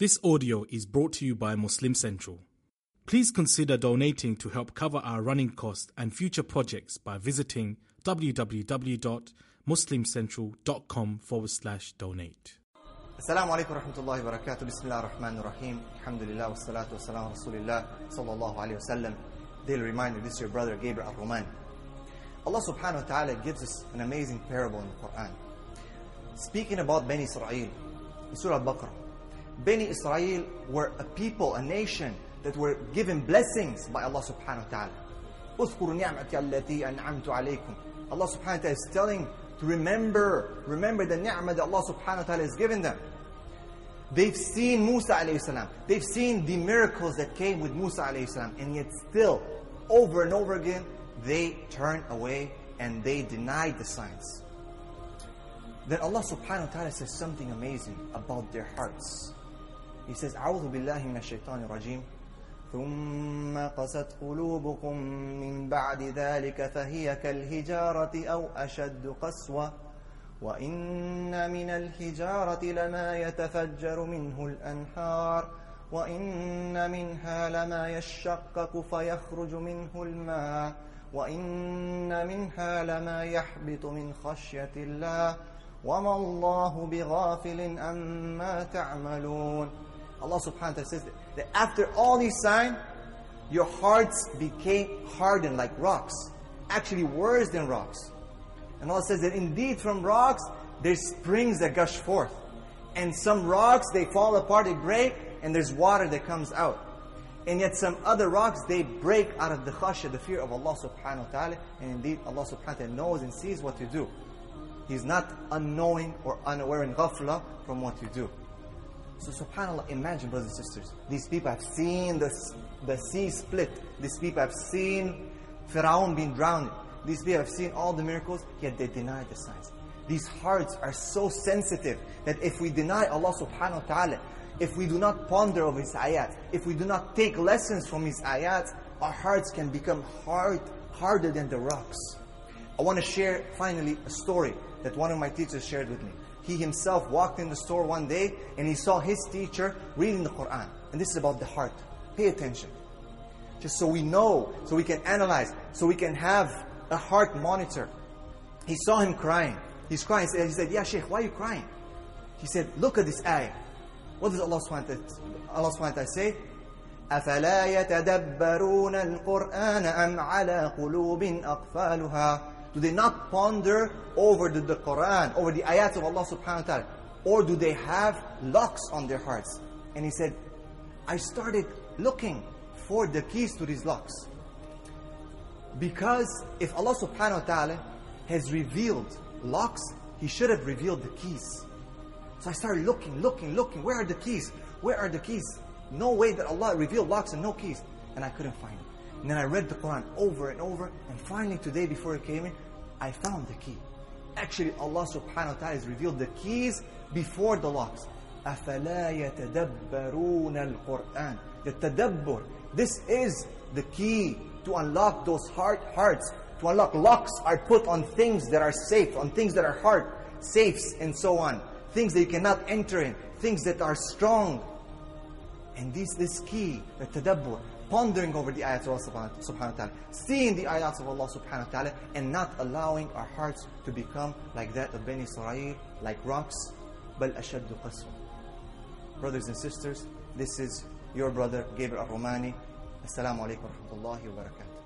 This audio is brought to you by Muslim Central. Please consider donating to help cover our running costs and future projects by visiting www.muslimcentral.com forward slash donate. السلام عليكم ورحمة الله وبركاته بسم الله الرحمن الرحيم الحمد لله والصلاة والسلام على رسول الله صلى الله Daily reminder, this is your brother Gabriel Al-Romaani Allah subhanahu wa ta'ala gives us an amazing parable in the Quran. Speaking about Bani Israel in Surah Al-Baqarah Bani Israel were a people, a nation that were given blessings by Allah subhanahu wa ta'ala اذكروا نعمتي التي أنعمت عليكم Allah subhanahu wa ta'ala is telling to remember, remember the ni'mah that Allah subhanahu wa ta'ala has given them. They've seen Musa alayhi salam. They've seen the miracles that came with Musa alayhi salam. And yet still, over and over again, they turn away and they denied the signs. Then Allah subhanahu wa ta'ala says something amazing about their hearts. He says, أعوذ بالله من الشيطان الرجيم ثم قست قلوبكم من بعد ذلك فهي كالهجارة أو أشد قسوة وإن من الحجارة لما يتفجر منه الأنهار وإن منها لما يشقق فيخرج منه الماء وإن منها لما يحبط من خشية الله وما الله بغافل عما تعملون Allah subhanahu wa ta'ala says that after all these signs, your hearts became hardened like rocks. Actually worse than rocks. And Allah says that indeed from rocks, there's springs that gush forth. And some rocks, they fall apart, they break, and there's water that comes out. And yet some other rocks, they break out of the khashya, the fear of Allah subhanahu wa ta'ala. And indeed, Allah subhanahu wa ta'ala knows and sees what you do. He's not unknowing or unaware in ghafla from what you do. So subhanAllah, imagine brothers and sisters, these people have seen the, the sea split. These people have seen Pharaoh being drowned. These people have seen all the miracles, yet they deny the signs. These hearts are so sensitive that if we deny Allah subhanahu wa ta'ala, if we do not ponder over His ayat, if we do not take lessons from His ayat, our hearts can become hard, harder than the rocks. I want to share finally a story that one of my teachers shared with me He himself walked in the store one day and he saw his teacher reading the Quran. And this is about the heart. Pay attention. Just so we know, so we can analyze, so we can have a heart monitor. He saw him crying. He's crying. He said, Yeah, Sheikh, why are you crying? He said, Look at this ayah. What does Allah subhanahu wa ta'ala say? أفلا يتدبرون القرآن أم على قلوب أقفالها do they not ponder over the, the Quran, over the ayats of Allah subhanahu wa ta'ala? Or do they have locks on their hearts? And he said, I started looking for the keys to these locks. Because if Allah subhanahu wa ta'ala has revealed locks, He should have revealed the keys. So I started looking, looking, looking. Where are the keys? Where are the keys? No way that Allah revealed locks and no keys. And I couldn't find it. And then I read the Quran over and over. And finally today before it came in, I found the key. Actually, Allah subhanahu wa ta'ala has revealed the keys before the locks. أَفَلَا يَتَدَبَّرُونَ الْقُرْآنِ The tadabbur. This is the key to unlock those hard hearts. To unlock locks are put on things that are safe, on things that are hard, safes and so on. Things that you cannot enter in. Things that are strong. And this, this key, the tadabbur, pondering over the ayat of Allah subhanahu wa ta'ala, seeing the ayat of Allah subhanahu wa ta'ala, and not allowing our hearts to become like that of Bani Israel, like rocks, بل أشد قسوة. Brothers and sisters, this is your brother Gabriel Romaani. Assalamu alaikum wa rahmatullahi wa barakatuh.